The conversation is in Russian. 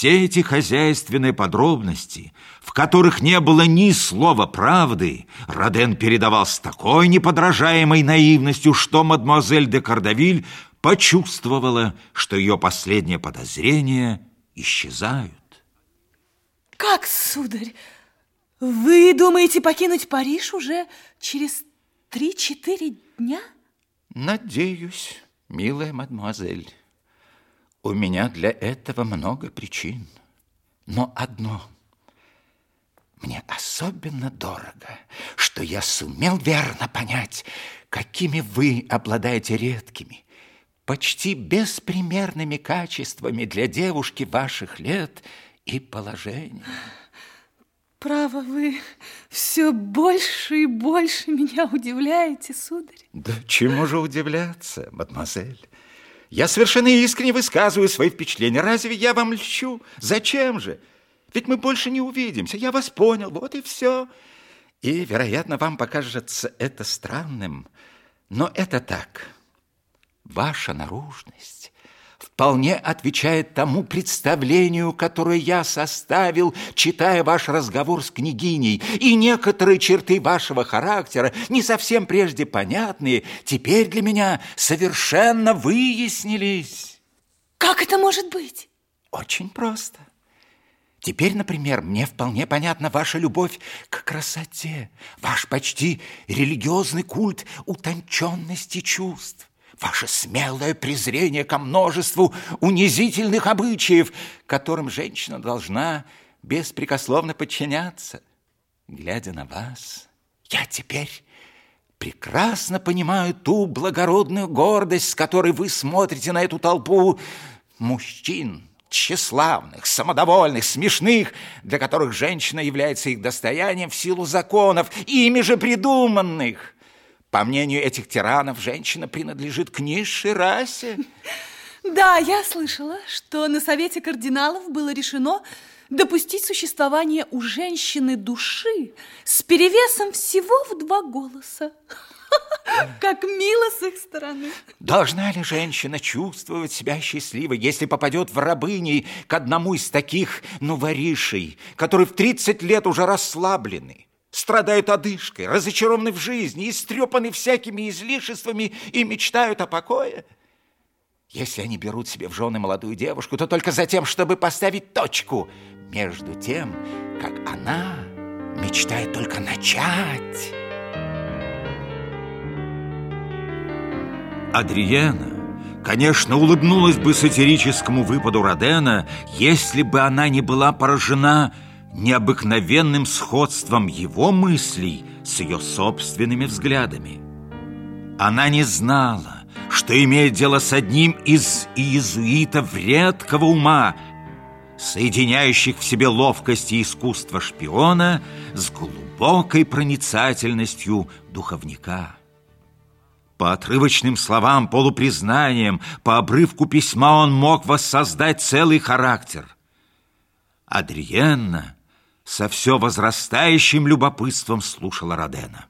Все эти хозяйственные подробности, в которых не было ни слова правды, Роден передавал с такой неподражаемой наивностью, что мадемуазель де Кардавиль почувствовала, что ее последние подозрения исчезают. Как, сударь, вы думаете покинуть Париж уже через три-четыре дня? Надеюсь, милая мадемуазель. У меня для этого много причин. Но одно мне особенно дорого, что я сумел верно понять, какими вы обладаете редкими, почти беспримерными качествами для девушки ваших лет и положения. Право, вы все больше и больше меня удивляете, сударь. Да чему же удивляться, мадемуазель? Я совершенно искренне высказываю свои впечатления. Разве я вам льщу? Зачем же? Ведь мы больше не увидимся. Я вас понял, вот и все. И, вероятно, вам покажется это странным, но это так. Ваша наружность вполне отвечает тому представлению, которое я составил, читая ваш разговор с княгиней, и некоторые черты вашего характера, не совсем прежде понятные, теперь для меня совершенно выяснились. Как это может быть? Очень просто. Теперь, например, мне вполне понятна ваша любовь к красоте, ваш почти религиозный культ утонченности чувств ваше смелое презрение ко множеству унизительных обычаев, которым женщина должна беспрекословно подчиняться. Глядя на вас, я теперь прекрасно понимаю ту благородную гордость, с которой вы смотрите на эту толпу мужчин, тщеславных, самодовольных, смешных, для которых женщина является их достоянием в силу законов, ими же придуманных – по мнению этих тиранов, женщина принадлежит к низшей расе. Да, я слышала, что на совете кардиналов было решено допустить существование у женщины души с перевесом всего в два голоса. Как мило с их стороны. Должна ли женщина чувствовать себя счастливой, если попадет в рабыни к одному из таких, ну, воришей, которые в 30 лет уже расслаблены? Страдают одышкой, разочарованы в жизни, истрепаны всякими излишествами и мечтают о покое. Если они берут себе в жены молодую девушку, то только за тем, чтобы поставить точку между тем, как она мечтает только начать. Адриена, конечно, улыбнулась бы сатирическому выпаду Родена, если бы она не была поражена необыкновенным сходством его мыслей с ее собственными взглядами. Она не знала, что имеет дело с одним из иезуитов редкого ума, соединяющих в себе ловкость и искусство шпиона с глубокой проницательностью духовника. По отрывочным словам, полупризнаниям, по обрывку письма он мог воссоздать целый характер. Адриенна со все возрастающим любопытством слушала Родена.